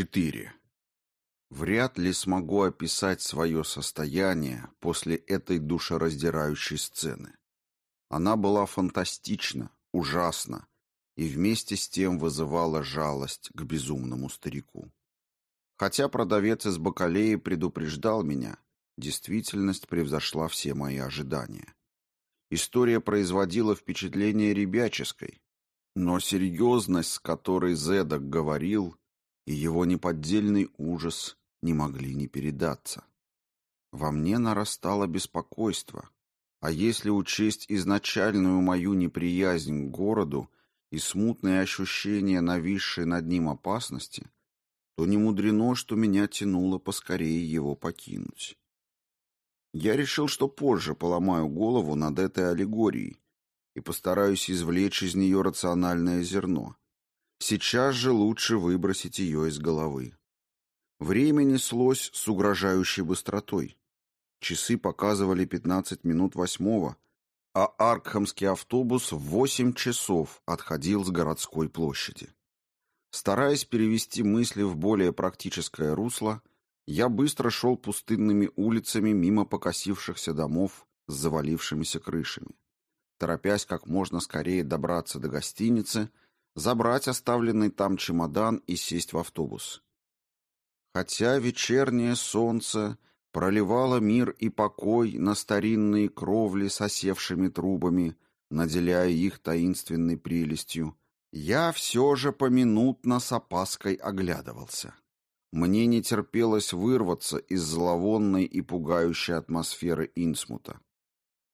4. Вряд ли смогу описать свое состояние после этой душераздирающей сцены. Она была фантастична, ужасна и вместе с тем вызывала жалость к безумному старику. Хотя продавец из Бакалеи предупреждал меня, действительность превзошла все мои ожидания. История производила впечатление ребяческой, но серьезность, с которой Зедок говорил, и его неподдельный ужас не могли не передаться. Во мне нарастало беспокойство, а если учесть изначальную мою неприязнь к городу и смутные ощущения нависшей над ним опасности, то не мудрено, что меня тянуло поскорее его покинуть. Я решил, что позже поломаю голову над этой аллегорией и постараюсь извлечь из нее рациональное зерно. Сейчас же лучше выбросить ее из головы. Время неслось с угрожающей быстротой. Часы показывали 15 минут восьмого, а Аркхамский автобус в 8 часов отходил с городской площади. Стараясь перевести мысли в более практическое русло, я быстро шел пустынными улицами мимо покосившихся домов с завалившимися крышами, торопясь как можно скорее добраться до гостиницы, забрать оставленный там чемодан и сесть в автобус. Хотя вечернее солнце проливало мир и покой на старинные кровли с осевшими трубами, наделяя их таинственной прелестью, я все же поминутно с опаской оглядывался. Мне не терпелось вырваться из зловонной и пугающей атмосферы Инсмута.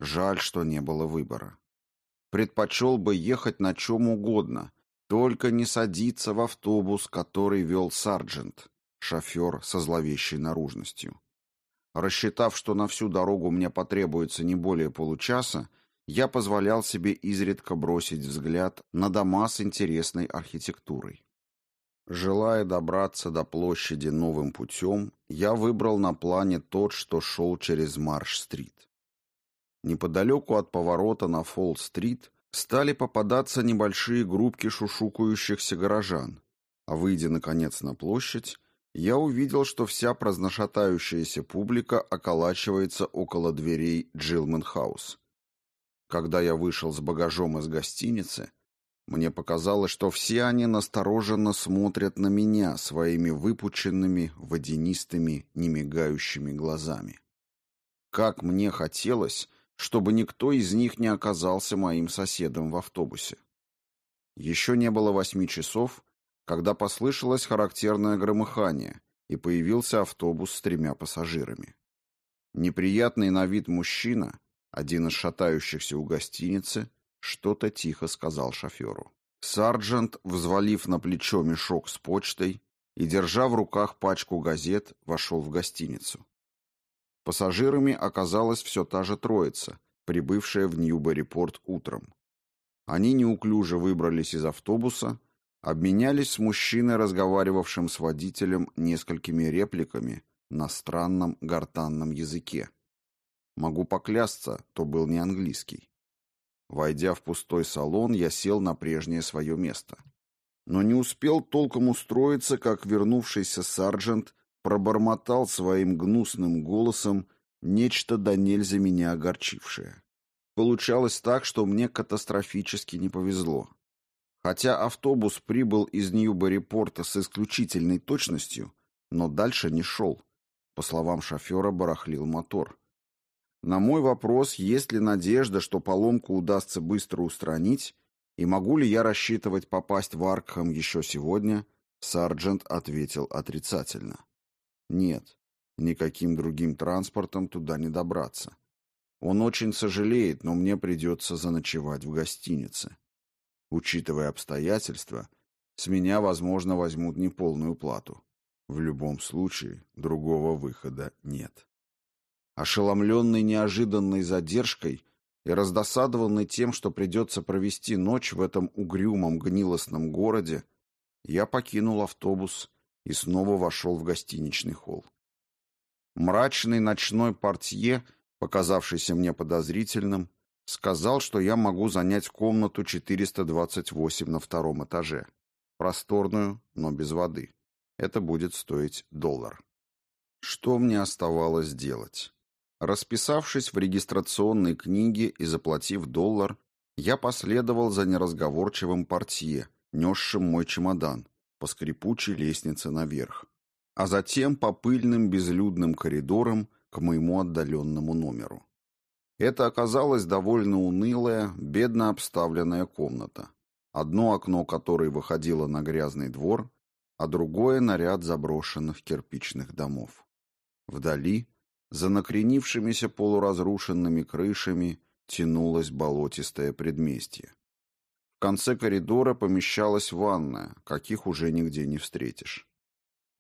Жаль, что не было выбора. Предпочел бы ехать на чем угодно, только не садиться в автобус, который вел сарджент, шофер со зловещей наружностью. Рассчитав, что на всю дорогу мне потребуется не более получаса, я позволял себе изредка бросить взгляд на дома с интересной архитектурой. Желая добраться до площади новым путем, я выбрал на плане тот, что шел через Марш-стрит. Неподалеку от поворота на Фолл-стрит стали попадаться небольшие группки шушукающихся горожан, а выйдя, наконец, на площадь, я увидел, что вся праздношатающаяся публика околачивается около дверей Джилмен-хаус. Когда я вышел с багажом из гостиницы, мне показалось, что все они настороженно смотрят на меня своими выпученными, водянистыми, немигающими глазами. Как мне хотелось, чтобы никто из них не оказался моим соседом в автобусе. Еще не было восьми часов, когда послышалось характерное громыхание, и появился автобус с тремя пассажирами. Неприятный на вид мужчина, один из шатающихся у гостиницы, что-то тихо сказал шоферу. Сарджент, взвалив на плечо мешок с почтой и, держа в руках пачку газет, вошел в гостиницу. Пассажирами оказалась все та же троица, прибывшая в Ньюбери-порт утром. Они неуклюже выбрались из автобуса обменялись с мужчиной, разговаривавшим с водителем, несколькими репликами на странном гортанном языке. Могу поклясться, то был не английский. Войдя в пустой салон, я сел на прежнее свое место. Но не успел толком устроиться, как вернувшийся сержант пробормотал своим гнусным голосом нечто до нельзя меня огорчившее. Получалось так, что мне катастрофически не повезло. Хотя автобус прибыл из Ньюбери-порта с исключительной точностью, но дальше не шел. По словам шофера, барахлил мотор. На мой вопрос, есть ли надежда, что поломку удастся быстро устранить, и могу ли я рассчитывать попасть в Аркхам еще сегодня, сержант ответил отрицательно. Нет, никаким другим транспортом туда не добраться. Он очень сожалеет, но мне придется заночевать в гостинице. Учитывая обстоятельства, с меня, возможно, возьмут неполную плату. В любом случае, другого выхода нет. Ошеломленный неожиданной задержкой и раздосадованный тем, что придется провести ночь в этом угрюмом гнилостном городе, я покинул автобус и снова вошел в гостиничный холл. Мрачный ночной портье, показавшийся мне подозрительным, Сказал, что я могу занять комнату 428 на втором этаже. Просторную, но без воды. Это будет стоить доллар. Что мне оставалось делать? Расписавшись в регистрационной книге и заплатив доллар, я последовал за неразговорчивым портье, несшим мой чемодан, по скрипучей лестнице наверх, а затем по пыльным безлюдным коридорам к моему отдаленному номеру. Это оказалась довольно унылая, бедно обставленная комната, одно окно которой выходило на грязный двор, а другое — на ряд заброшенных кирпичных домов. Вдали, за накренившимися полуразрушенными крышами, тянулось болотистое предместье. Конце коридора помещалась ванная, каких уже нигде не встретишь.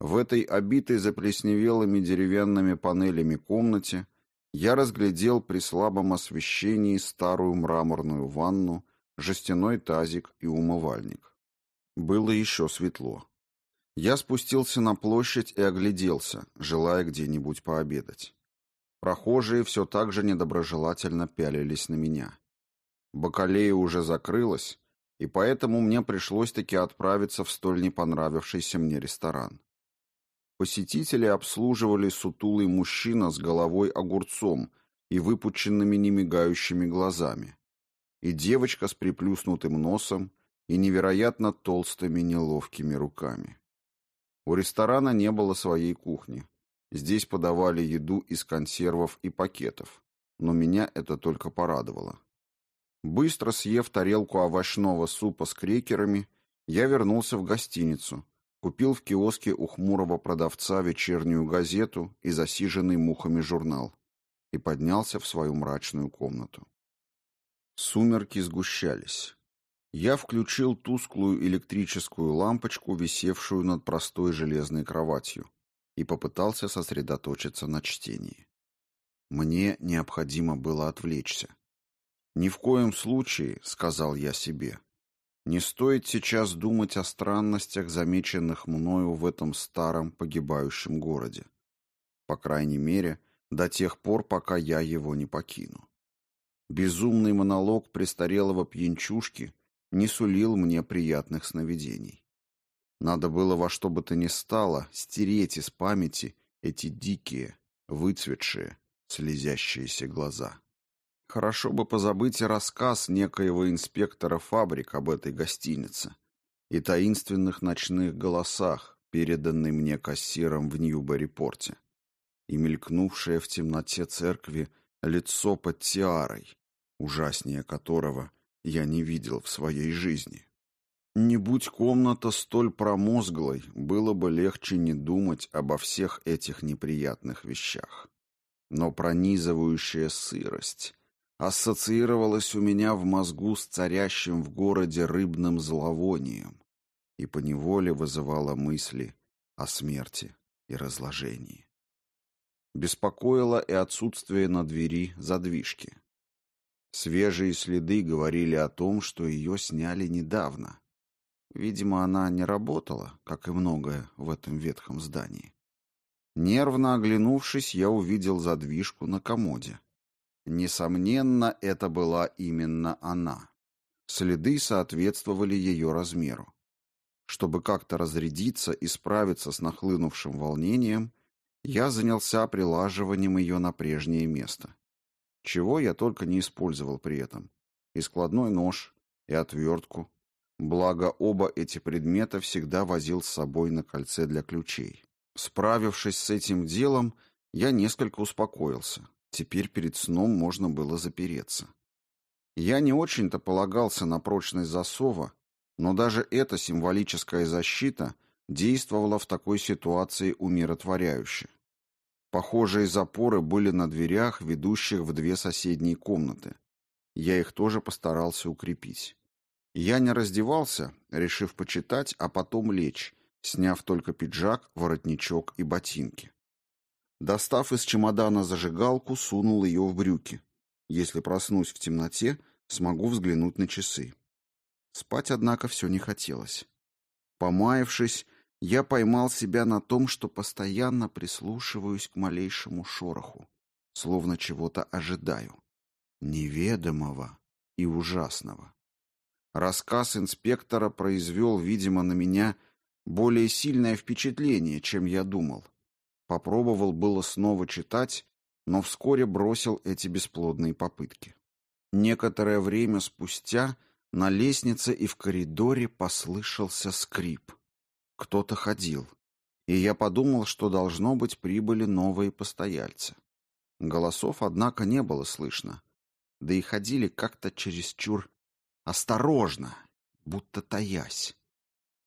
В этой обитой заплесневелыми деревянными панелями комнате я разглядел при слабом освещении старую мраморную ванну, жестяной тазик и умывальник. Было еще светло. Я спустился на площадь и огляделся, желая где-нибудь пообедать. Прохожие все так же недоброжелательно пялились на меня. Бакалея уже закрылась, и поэтому мне пришлось таки отправиться в столь не понравившийся мне ресторан. Посетители обслуживали сутулый мужчина с головой огурцом и выпученными немигающими глазами, и девочка с приплюснутым носом и невероятно толстыми неловкими руками. У ресторана не было своей кухни. Здесь подавали еду из консервов и пакетов, но меня это только порадовало. Быстро съев тарелку овощного супа с крекерами, я вернулся в гостиницу, Купил в киоске у хмурого продавца вечернюю газету и засиженный мухами журнал и поднялся в свою мрачную комнату. Сумерки сгущались. Я включил тусклую электрическую лампочку, висевшую над простой железной кроватью, и попытался сосредоточиться на чтении. Мне необходимо было отвлечься. «Ни в коем случае», — сказал я себе, не стоит сейчас думать о странностях, замеченных мною в этом старом погибающем городе. По крайней мере, до тех пор, пока я его не покину. Безумный монолог престарелого пьянчушки не сулил мне приятных сновидений. Надо было во что бы то ни стало стереть из памяти эти дикие, выцветшие, слезящиеся глаза. Хорошо бы позабыть и рассказ некоего инспектора фабрик об этой гостинице и таинственных ночных голосах, переданный мне кассиром в Ньюбери-порте, и мелькнувшее в темноте церкви лицо под тиарой, ужаснее которого я не видел в своей жизни. Не будь комната столь промозглой, было бы легче не думать обо всех этих неприятных вещах. Но пронизывающая сырость, ассоциировалась у меня в мозгу с царящим в городе рыбным зловонием и поневоле вызывала мысли о смерти и разложении. Беспокоило и отсутствие на двери задвижки. Свежие следы говорили о том, что ее сняли недавно. Видимо, она не работала, как и многое в этом ветхом здании. Нервно оглянувшись, я увидел задвижку на комоде. Несомненно, это была именно она. Следы соответствовали ее размеру. Чтобы как-то разрядиться и справиться с нахлынувшим волнением, я занялся прилаживанием ее на прежнее место. Чего я только не использовал при этом. И складной нож, и отвертку. Благо, оба эти предмета всегда возил с собой на кольце для ключей. Справившись с этим делом, я несколько успокоился. Теперь перед сном можно было запереться. Я не очень-то полагался на прочность засова, но даже эта символическая защита действовала в такой ситуации умиротворяюще. Похожие запоры были на дверях, ведущих в две соседние комнаты. Я их тоже постарался укрепить. Я не раздевался, решив почитать, а потом лечь, сняв только пиджак, воротничок и ботинки. Достав из чемодана зажигалку, сунул ее в брюки. Если проснусь в темноте, смогу взглянуть на часы. Спать, однако, все не хотелось. Помаявшись, я поймал себя на том, что постоянно прислушиваюсь к малейшему шороху, словно чего-то ожидаю. Неведомого и ужасного. Рассказ инспектора произвел, видимо, на меня Более сильное впечатление, чем я думал. Попробовал было снова читать, но вскоре бросил эти бесплодные попытки. Некоторое время спустя на лестнице и в коридоре послышался скрип. Кто-то ходил, и я подумал, что должно быть прибыли новые постояльцы. Голосов, однако, не было слышно, да и ходили как-то чересчур осторожно, будто таясь.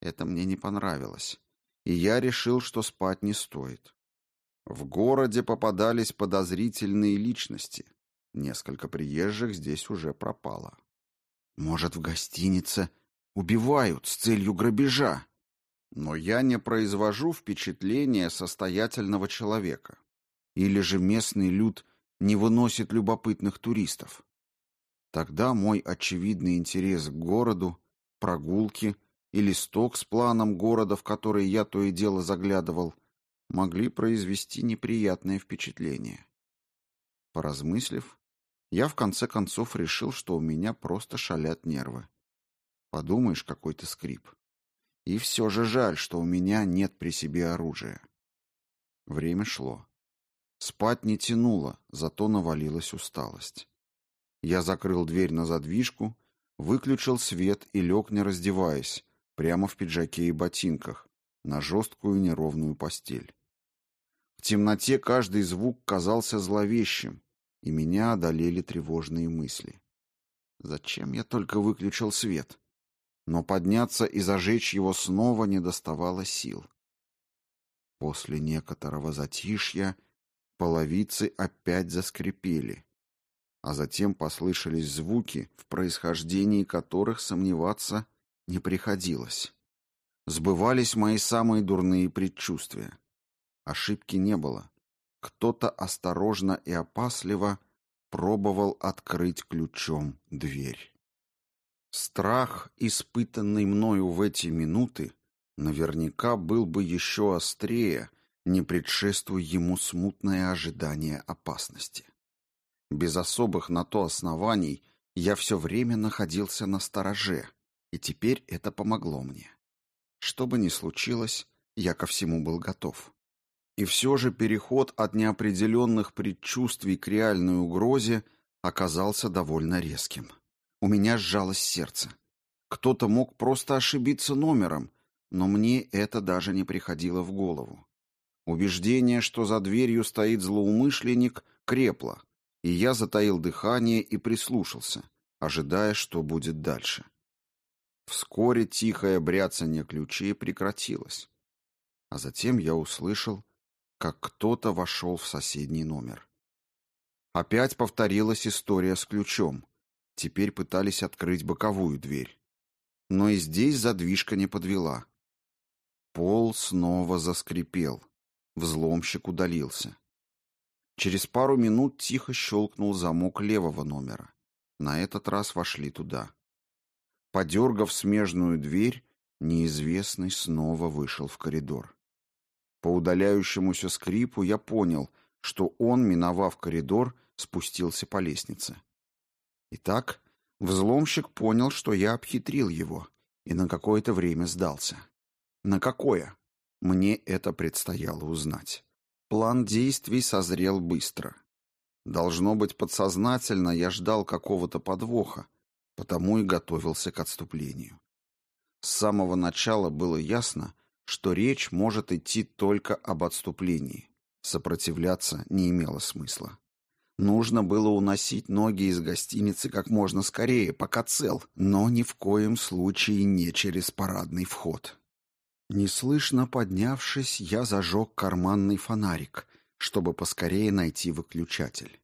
Это мне не понравилось, и я решил, что спать не стоит. В городе попадались подозрительные личности. Несколько приезжих здесь уже пропало. Может, в гостинице убивают с целью грабежа? Но я не произвожу впечатления состоятельного человека. Или же местный люд не выносит любопытных туристов. Тогда мой очевидный интерес к городу, прогулки и листок с планом города, в который я то и дело заглядывал, могли произвести неприятное впечатление. Поразмыслив, я в конце концов решил, что у меня просто шалят нервы. Подумаешь, какой-то скрип. И все же жаль, что у меня нет при себе оружия. Время шло. Спать не тянуло, зато навалилась усталость. Я закрыл дверь на задвижку, выключил свет и лег, не раздеваясь, прямо в пиджаке и ботинках, на жесткую неровную постель. В темноте каждый звук казался зловещим, и меня одолели тревожные мысли. Зачем я только выключил свет? Но подняться и зажечь его снова не доставало сил. После некоторого затишья половицы опять заскрипели, а затем послышались звуки, в происхождении которых сомневаться не приходилось. Сбывались мои самые дурные предчувствия. Ошибки не было. Кто-то осторожно и опасливо пробовал открыть ключом дверь. Страх, испытанный мною в эти минуты, наверняка был бы еще острее, не предшествуя ему смутное ожидание опасности. Без особых на то оснований я все время находился на стороже, и теперь это помогло мне. Что бы ни случилось, я ко всему был готов. И все же переход от неопределенных предчувствий к реальной угрозе оказался довольно резким. У меня сжалось сердце. Кто-то мог просто ошибиться номером, но мне это даже не приходило в голову. Убеждение, что за дверью стоит злоумышленник, крепло, и я затаил дыхание и прислушался, ожидая, что будет дальше. Вскоре тихое бряцание ключей прекратилось. А затем я услышал, как кто-то вошел в соседний номер. Опять повторилась история с ключом. Теперь пытались открыть боковую дверь. Но и здесь задвижка не подвела. Пол снова заскрипел. Взломщик удалился. Через пару минут тихо щелкнул замок левого номера. На этот раз вошли туда. Подергав смежную дверь, неизвестный снова вышел в коридор. По удаляющемуся скрипу я понял, что он, миновав коридор, спустился по лестнице. Итак, взломщик понял, что я обхитрил его, и на какое-то время сдался. На какое? Мне это предстояло узнать. План действий созрел быстро. Должно быть, подсознательно я ждал какого-то подвоха, потому и готовился к отступлению. С самого начала было ясно, что речь может идти только об отступлении. Сопротивляться не имело смысла. Нужно было уносить ноги из гостиницы как можно скорее, пока цел, но ни в коем случае не через парадный вход. Неслышно поднявшись, я зажег карманный фонарик, чтобы поскорее найти выключатель.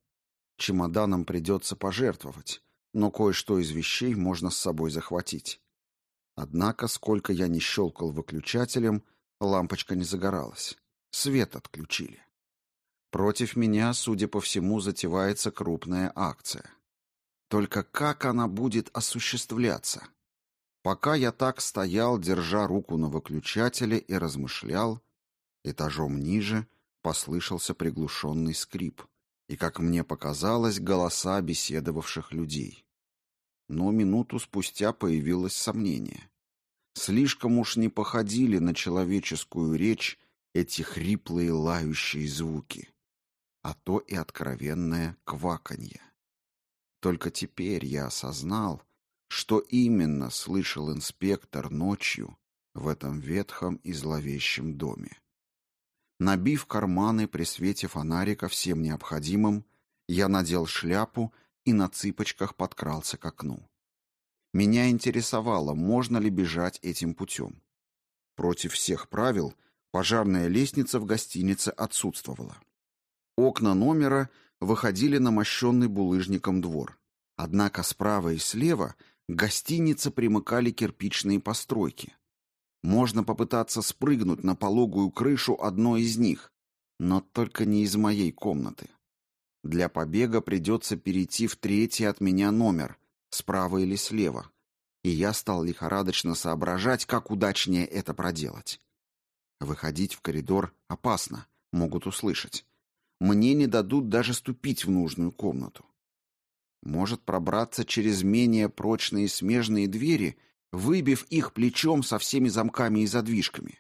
Чемоданом придется пожертвовать, но кое-что из вещей можно с собой захватить. Однако, сколько я не щелкал выключателем, лампочка не загоралась. Свет отключили. Против меня, судя по всему, затевается крупная акция. Только как она будет осуществляться? Пока я так стоял, держа руку на выключателе и размышлял, этажом ниже послышался приглушенный скрип и, как мне показалось, голоса беседовавших людей. Но минуту спустя появилось сомнение. Слишком уж не походили на человеческую речь эти хриплые лающие звуки, а то и откровенное кваканье. Только теперь я осознал, что именно слышал инспектор ночью в этом ветхом и зловещем доме. Набив карманы при свете фонарика всем необходимым, я надел шляпу и на цыпочках подкрался к окну. Меня интересовало, можно ли бежать этим путем. Против всех правил пожарная лестница в гостинице отсутствовала. Окна номера выходили на мощенный булыжником двор. Однако справа и слева к гостинице примыкали кирпичные постройки. Можно попытаться спрыгнуть на пологую крышу одной из них, но только не из моей комнаты. Для побега придется перейти в третий от меня номер, справа или слева. И я стал лихорадочно соображать, как удачнее это проделать. Выходить в коридор опасно, могут услышать. Мне не дадут даже ступить в нужную комнату. Может пробраться через менее прочные смежные двери выбив их плечом со всеми замками и задвижками.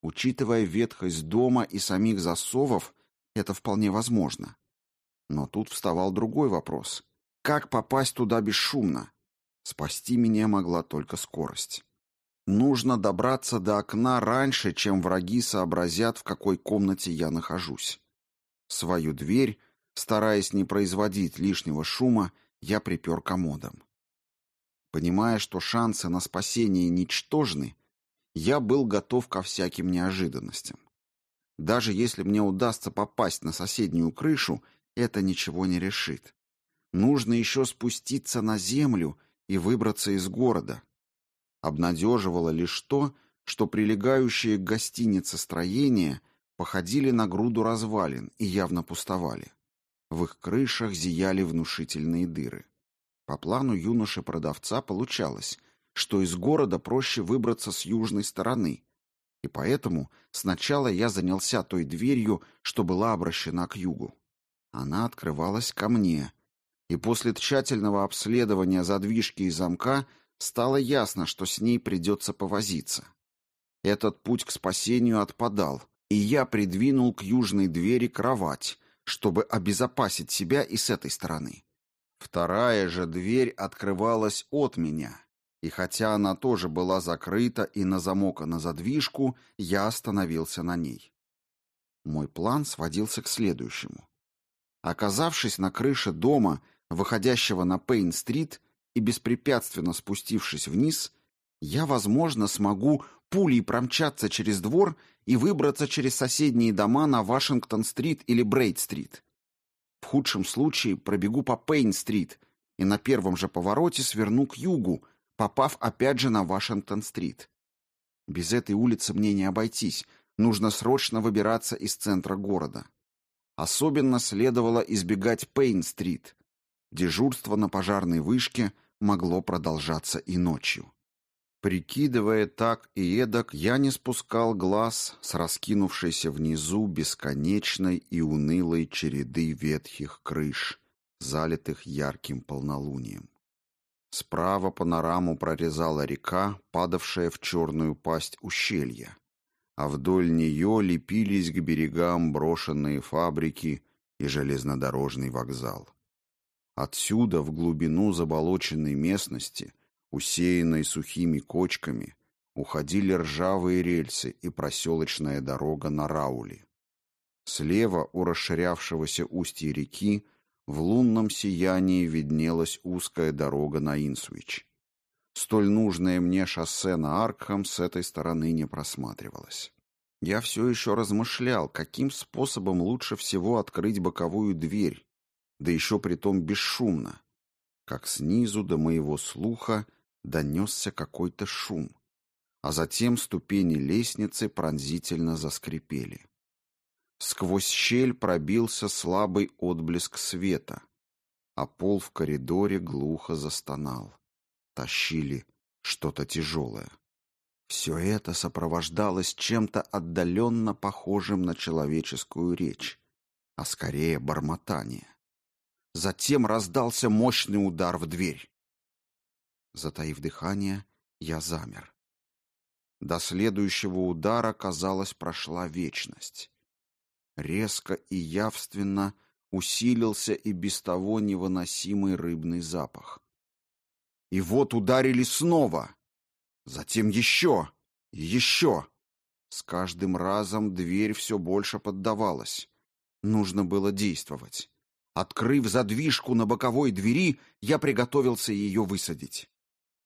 Учитывая ветхость дома и самих засовов, это вполне возможно. Но тут вставал другой вопрос. Как попасть туда бесшумно? Спасти меня могла только скорость. Нужно добраться до окна раньше, чем враги сообразят, в какой комнате я нахожусь. Свою дверь, стараясь не производить лишнего шума, я припер комодом. Понимая, что шансы на спасение ничтожны, я был готов ко всяким неожиданностям. Даже если мне удастся попасть на соседнюю крышу, это ничего не решит. Нужно еще спуститься на землю и выбраться из города. Обнадеживало лишь то, что прилегающие к гостинице строения походили на груду развалин и явно пустовали. В их крышах зияли внушительные дыры. По плану юноши-продавца получалось, что из города проще выбраться с южной стороны, и поэтому сначала я занялся той дверью, что была обращена к югу. Она открывалась ко мне, и после тщательного обследования задвижки и замка стало ясно, что с ней придется повозиться. Этот путь к спасению отпадал, и я придвинул к южной двери кровать, чтобы обезопасить себя и с этой стороны. Вторая же дверь открывалась от меня, и хотя она тоже была закрыта и на замок и на задвижку, я остановился на ней. Мой план сводился к следующему. Оказавшись на крыше дома, выходящего на Пейн-стрит, и беспрепятственно спустившись вниз, я, возможно, смогу пулей промчаться через двор и выбраться через соседние дома на Вашингтон-стрит или Брейд-стрит. В худшем случае пробегу по Пейн-стрит и на первом же повороте сверну к югу, попав опять же на Вашингтон-стрит. Без этой улицы мне не обойтись, нужно срочно выбираться из центра города. Особенно следовало избегать Пейн-стрит. Дежурство на пожарной вышке могло продолжаться и ночью. Прикидывая так и эдак, я не спускал глаз с раскинувшейся внизу бесконечной и унылой череды ветхих крыш, залитых ярким полнолунием. Справа панораму прорезала река, падавшая в черную пасть ущелья, а вдоль нее лепились к берегам брошенные фабрики и железнодорожный вокзал. Отсюда, в глубину заболоченной местности, усеянной сухими кочками, уходили ржавые рельсы и проселочная дорога на Раули. Слева у расширявшегося устья реки в лунном сиянии виднелась узкая дорога на Инсвич. Столь нужное мне шоссе на Аркхам с этой стороны не просматривалось. Я все еще размышлял, каким способом лучше всего открыть боковую дверь, да еще притом бесшумно, как снизу до моего слуха донесся какой-то шум, а затем ступени лестницы пронзительно заскрипели. Сквозь щель пробился слабый отблеск света, а пол в коридоре глухо застонал. Тащили что-то тяжелое. Все это сопровождалось чем-то отдаленно похожим на человеческую речь, а скорее бормотание. Затем раздался мощный удар в дверь. Затаив дыхание, я замер. До следующего удара, казалось, прошла вечность. Резко и явственно усилился и без того невыносимый рыбный запах. И вот ударили снова. Затем еще еще. С каждым разом дверь все больше поддавалась. Нужно было действовать. Открыв задвижку на боковой двери, я приготовился ее высадить.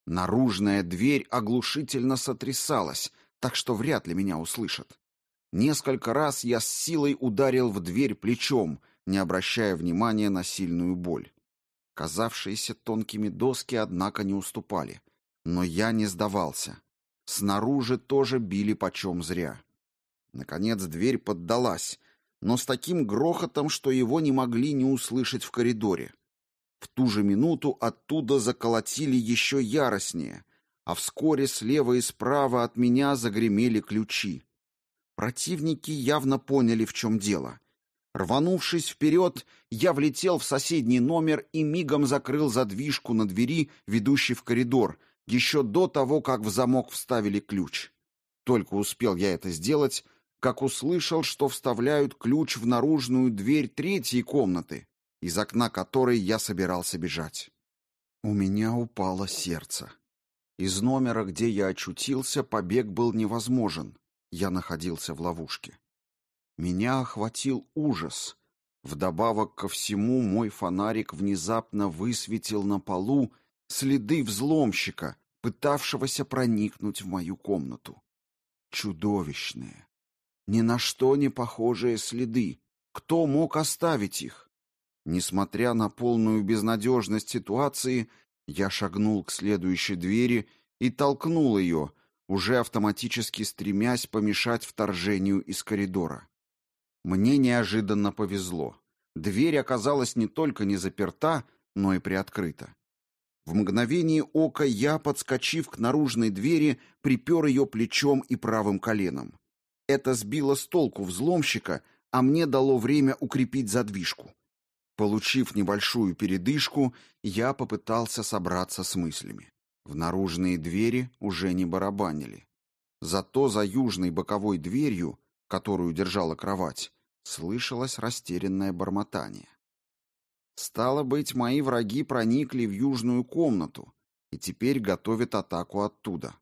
Наружная дверь оглушительно сотрясалась, так что вряд ли меня услышат. Несколько раз я с силой ударил в дверь плечом, не обращая внимания на сильную боль. Казавшиеся тонкими доски, однако, не уступали. Но я не сдавался. Снаружи тоже били почем зря. Наконец дверь поддалась, но с таким грохотом, что его не могли не услышать в коридоре. В ту же минуту оттуда заколотили еще яростнее, а вскоре слева и справа от меня загремели ключи. Противники явно поняли, в чем дело. Рванувшись вперед, я влетел в соседний номер и мигом закрыл задвижку на двери, ведущей в коридор, еще до того, как в замок вставили ключ. Только успел я это сделать, как услышал, что вставляют ключ в наружную дверь третьей комнаты, из окна которой я собирался бежать. У меня упало сердце. Из номера, где я очутился, побег был невозможен. Я находился в ловушке. Меня охватил ужас. Вдобавок ко всему мой фонарик внезапно высветил на полу следы взломщика, пытавшегося проникнуть в мою комнату. Чудовищные, ни на что не похожие следы. Кто мог оставить их? Несмотря на полную безнадежность ситуации, я шагнул к следующей двери и толкнул ее, уже автоматически стремясь помешать вторжению из коридора. Мне неожиданно повезло. Дверь оказалась не только не заперта, но и приоткрыта. В мгновение ока я, подскочив к наружной двери, припер ее плечом и правым коленом. Это сбило с толку взломщика, а мне дало время укрепить задвижку. Получив небольшую передышку, я попытался собраться с мыслями. В наружные двери уже не барабанили. Зато за южной боковой дверью, которую держала кровать, слышалось растерянное бормотание. Стало быть, мои враги проникли в южную комнату и теперь готовят атаку оттуда.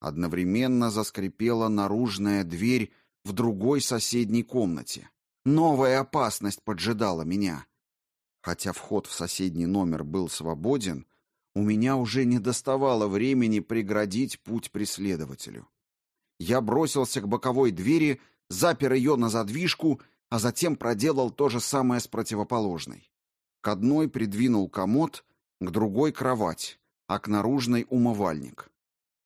Одновременно заскрипела наружная дверь в другой соседней комнате. Новая опасность поджидала меня. Хотя вход в соседний номер был свободен, у меня уже не доставало времени преградить путь преследователю. Я бросился к боковой двери, запер ее на задвижку, а затем проделал то же самое с противоположной. К одной придвинул комод, к другой — кровать, а к наружной — умывальник.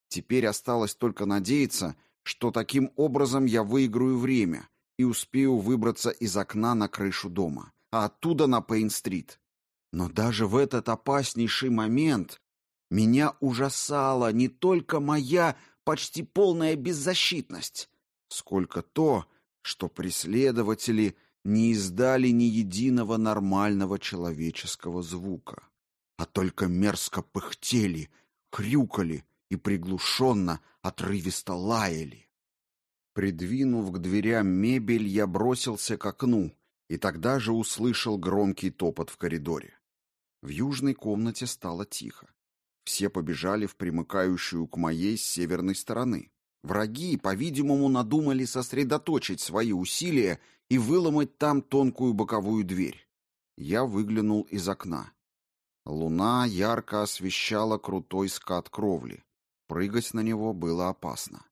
Теперь осталось только надеяться, что таким образом я выиграю время и успею выбраться из окна на крышу дома, а оттуда на Пейн-стрит. Но даже в этот опаснейший момент меня ужасала не только моя почти полная беззащитность, сколько то, что преследователи не издали ни единого нормального человеческого звука, а только мерзко пыхтели, хрюкали и приглушенно, отрывисто лаяли. Придвинув к дверям мебель, я бросился к окну и тогда же услышал громкий топот в коридоре. В южной комнате стало тихо. Все побежали в примыкающую к моей с северной стороны. Враги, по-видимому, надумали сосредоточить свои усилия и выломать там тонкую боковую дверь. Я выглянул из окна. Луна ярко освещала крутой скат кровли. Прыгать на него было опасно.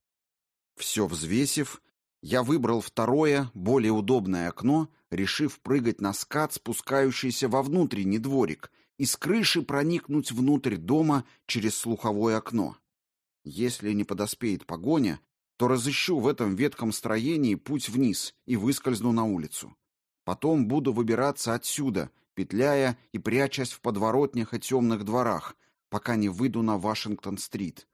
Все взвесив, я выбрал второе, более удобное окно, решив прыгать на скат, спускающийся во внутренний дворик, и с крыши проникнуть внутрь дома через слуховое окно. Если не подоспеет погоня, то разыщу в этом ветком строении путь вниз и выскользну на улицу. Потом буду выбираться отсюда, петляя и прячась в подворотнях и темных дворах, пока не выйду на Вашингтон-стрит,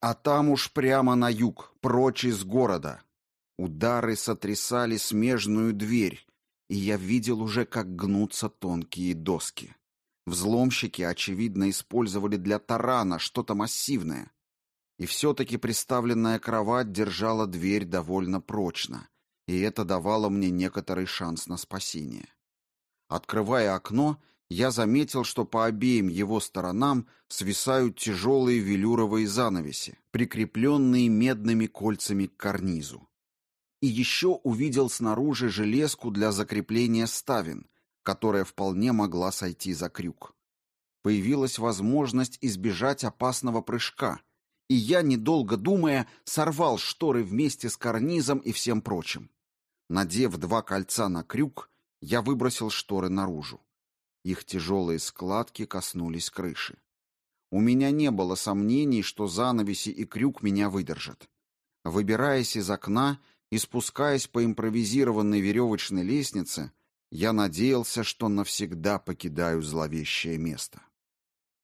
а там уж прямо на юг, прочь из города. Удары сотрясали смежную дверь, и я видел уже, как гнутся тонкие доски. Взломщики, очевидно, использовали для тарана что-то массивное. И все-таки приставленная кровать держала дверь довольно прочно, и это давало мне некоторый шанс на спасение. Открывая окно, я заметил, что по обеим его сторонам свисают тяжелые велюровые занавеси, прикрепленные медными кольцами к карнизу. И еще увидел снаружи железку для закрепления ставен, которая вполне могла сойти за крюк. Появилась возможность избежать опасного прыжка, и я, недолго думая, сорвал шторы вместе с карнизом и всем прочим. Надев два кольца на крюк, я выбросил шторы наружу. Их тяжелые складки коснулись крыши. У меня не было сомнений, что занавеси и крюк меня выдержат. Выбираясь из окна и спускаясь по импровизированной веревочной лестнице, я надеялся, что навсегда покидаю зловещее место.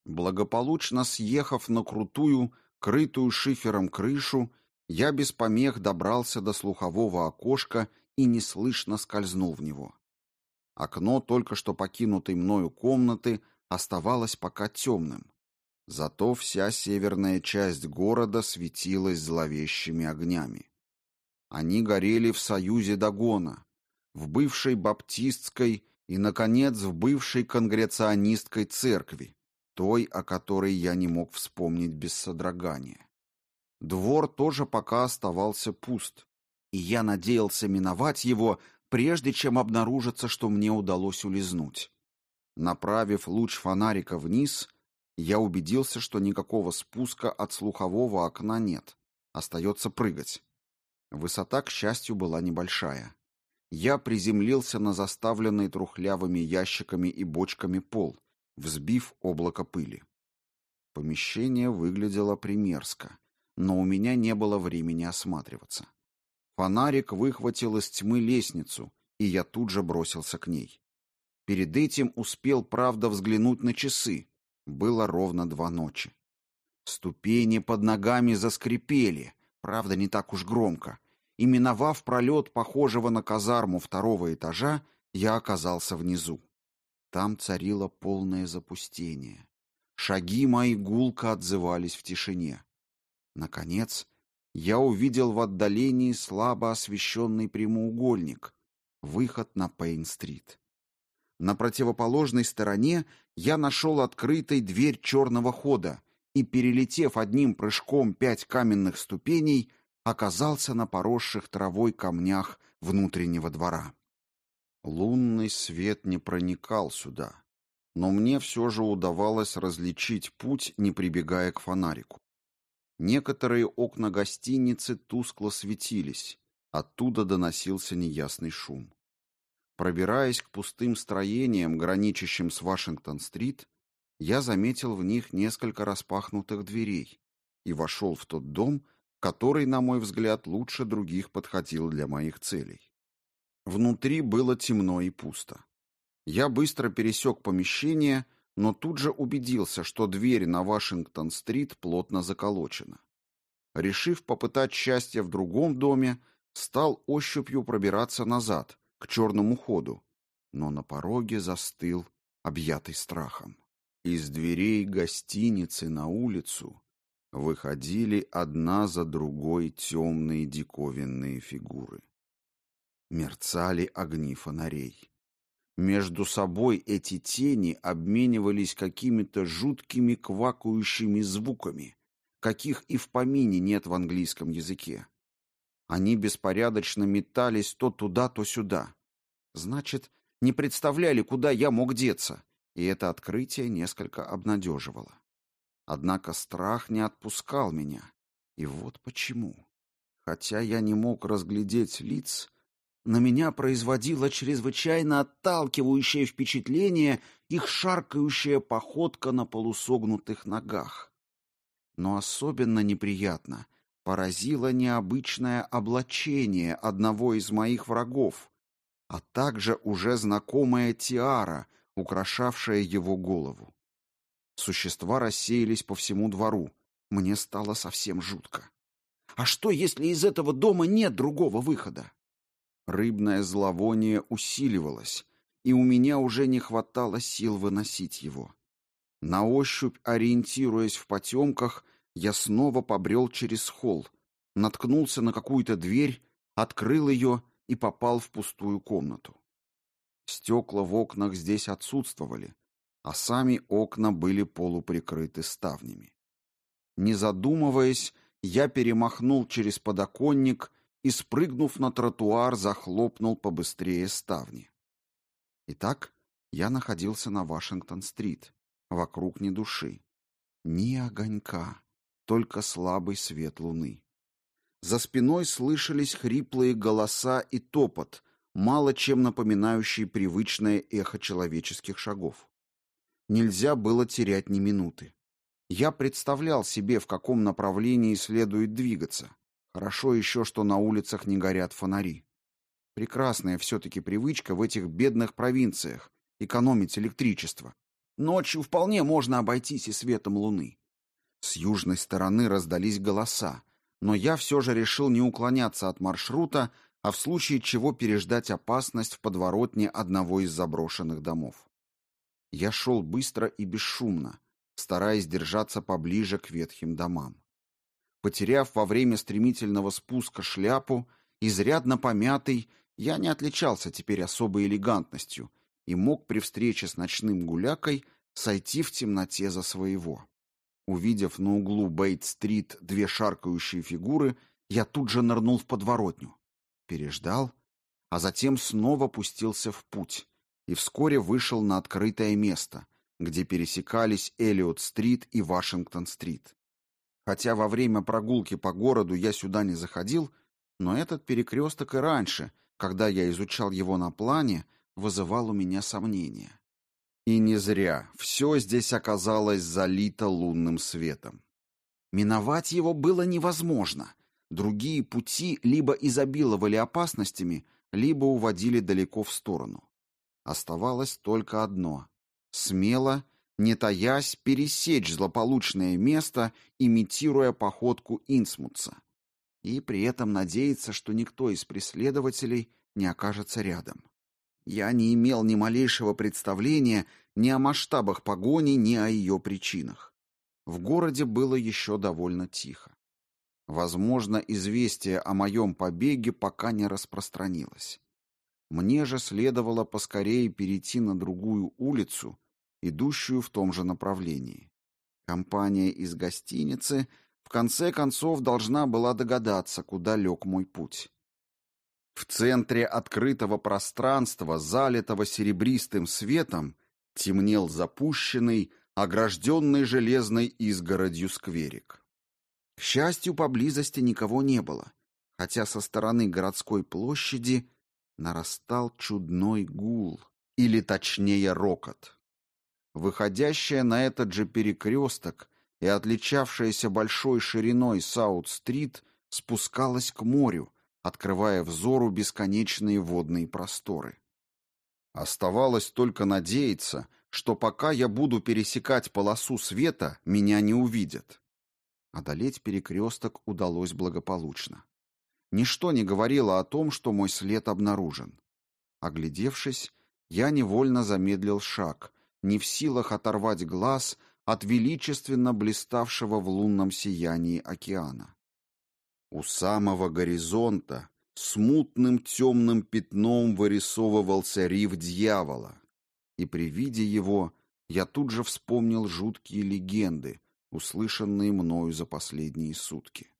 Благополучно съехав на крутую, крытую шифером крышу, я без помех добрался до слухового окошка и неслышно скользнул в него. Окно только что покинутой мною комнаты оставалось пока темным. Зато вся северная часть города светилась зловещими огнями. Они горели в Союзе Дагона, в бывшей баптистской и, наконец, в бывшей конгреционистской церкви, той, о которой я не мог вспомнить без содрогания. Двор тоже пока оставался пуст, и я надеялся миновать его, прежде чем обнаружится, что мне удалось улизнуть. Направив луч фонарика вниз, я убедился, что никакого спуска от слухового окна нет. Остается прыгать. Высота, к счастью, была небольшая. Я приземлился на заставленный трухлявыми ящиками и бочками пол, взбив облако пыли. Помещение выглядело примерзко, но у меня не было времени осматриваться. Фонарик выхватил из тьмы лестницу, и я тут же бросился к ней. Перед этим успел, правда, взглянуть на часы. Было ровно два ночи. Ступени под ногами заскрипели, правда, не так уж громко, и, миновав пролет, похожего на казарму второго этажа, я оказался внизу. Там царило полное запустение. Шаги мои гулко отзывались в тишине. Наконец, я увидел в отдалении слабо освещенный прямоугольник, выход на Пейн-стрит. На противоположной стороне я нашел открытой дверь черного хода и, перелетев одним прыжком пять каменных ступеней, оказался на поросших травой камнях внутреннего двора. Лунный свет не проникал сюда, но мне все же удавалось различить путь, не прибегая к фонарику. Некоторые окна гостиницы тускло светились, оттуда доносился неясный шум. Пробираясь к пустым строениям, граничащим с Вашингтон-стрит, я заметил в них несколько распахнутых дверей и вошел в тот дом, который, на мой взгляд, лучше других подходил для моих целей. Внутри было темно и пусто. Я быстро пересек помещение, но тут же убедился, что дверь на Вашингтон-стрит плотно заколочена. Решив попытать счастье в другом доме, стал ощупью пробираться назад, к черному ходу, но на пороге застыл, объятый страхом. Из дверей гостиницы на улицу выходили одна за другой темные диковинные фигуры. Мерцали огни фонарей. Между собой эти тени обменивались какими-то жуткими квакающими звуками, каких и в помине нет в английском языке. Они беспорядочно метались то туда, то сюда. Значит, не представляли, куда я мог деться, и это открытие несколько обнадеживало. Однако страх не отпускал меня. И вот почему. Хотя я не мог разглядеть лиц, на меня производило чрезвычайно отталкивающее впечатление их шаркающая походка на полусогнутых ногах. Но особенно неприятно поразило необычное облачение одного из моих врагов, а также уже знакомая тиара, украшавшая его голову. Существа рассеялись по всему двору. Мне стало совсем жутко. А что, если из этого дома нет другого выхода? Рыбное зловоние усиливалось, и у меня уже не хватало сил выносить его. На ощупь, ориентируясь в потемках, я снова побрел через холл, наткнулся на какую-то дверь, открыл ее и попал в пустую комнату. Стекла в окнах здесь отсутствовали, а сами окна были полуприкрыты ставнями. Не задумываясь, я перемахнул через подоконник и, спрыгнув на тротуар, захлопнул побыстрее ставни. Итак, я находился на Вашингтон-стрит, вокруг ни души. Ни огонька, только слабый свет луны. За спиной слышались хриплые голоса и топот, мало чем напоминающий привычное эхо человеческих шагов. Нельзя было терять ни минуты. Я представлял себе, в каком направлении следует двигаться. Хорошо еще, что на улицах не горят фонари. Прекрасная все-таки привычка в этих бедных провинциях — экономить электричество. Ночью вполне можно обойтись и светом луны. С южной стороны раздались голоса, но я все же решил не уклоняться от маршрута, а в случае чего переждать опасность в подворотне одного из заброшенных домов. Я шел быстро и бесшумно, стараясь держаться поближе к ветхим домам. Потеряв во время стремительного спуска шляпу, изрядно помятый, я не отличался теперь особой элегантностью и мог при встрече с ночным гулякой сойти в темноте за своего. Увидев на углу Бейт-стрит две шаркающие фигуры, я тут же нырнул в подворотню переждал, а затем снова пустился в путь и вскоре вышел на открытое место, где пересекались Эллиот-стрит и Вашингтон-стрит. Хотя во время прогулки по городу я сюда не заходил, но этот перекресток и раньше, когда я изучал его на плане, вызывал у меня сомнения. И не зря. Все здесь оказалось залито лунным светом. Миновать его было невозможно, Другие пути либо изобиловали опасностями, либо уводили далеко в сторону. Оставалось только одно — смело, не таясь, пересечь злополучное место, имитируя походку Инсмутса. И при этом надеяться, что никто из преследователей не окажется рядом. Я не имел ни малейшего представления ни о масштабах погони, ни о ее причинах. В городе было еще довольно тихо. Возможно, известие о моем побеге пока не распространилось. Мне же следовало поскорее перейти на другую улицу, идущую в том же направлении. Компания из гостиницы в конце концов должна была догадаться, куда лег мой путь. В центре открытого пространства, залитого серебристым светом, темнел запущенный, огражденный железной изгородью скверик. К счастью, поблизости никого не было, хотя со стороны городской площади нарастал чудной гул, или точнее рокот. Выходящая на этот же перекресток и отличавшаяся большой шириной Саут-стрит спускалась к морю, открывая взору бесконечные водные просторы. Оставалось только надеяться, что пока я буду пересекать полосу света, меня не увидят. Одолеть перекресток удалось благополучно. Ничто не говорило о том, что мой след обнаружен. Оглядевшись, я невольно замедлил шаг, не в силах оторвать глаз от величественно блиставшего в лунном сиянии океана. У самого горизонта смутным темным пятном вырисовывался риф дьявола, и при виде его я тут же вспомнил жуткие легенды, услышанные мною за последние сутки.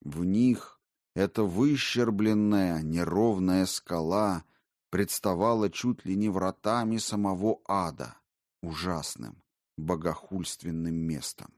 В них эта выщербленная, неровная скала представала чуть ли не вратами самого ада, ужасным, богохульственным местом.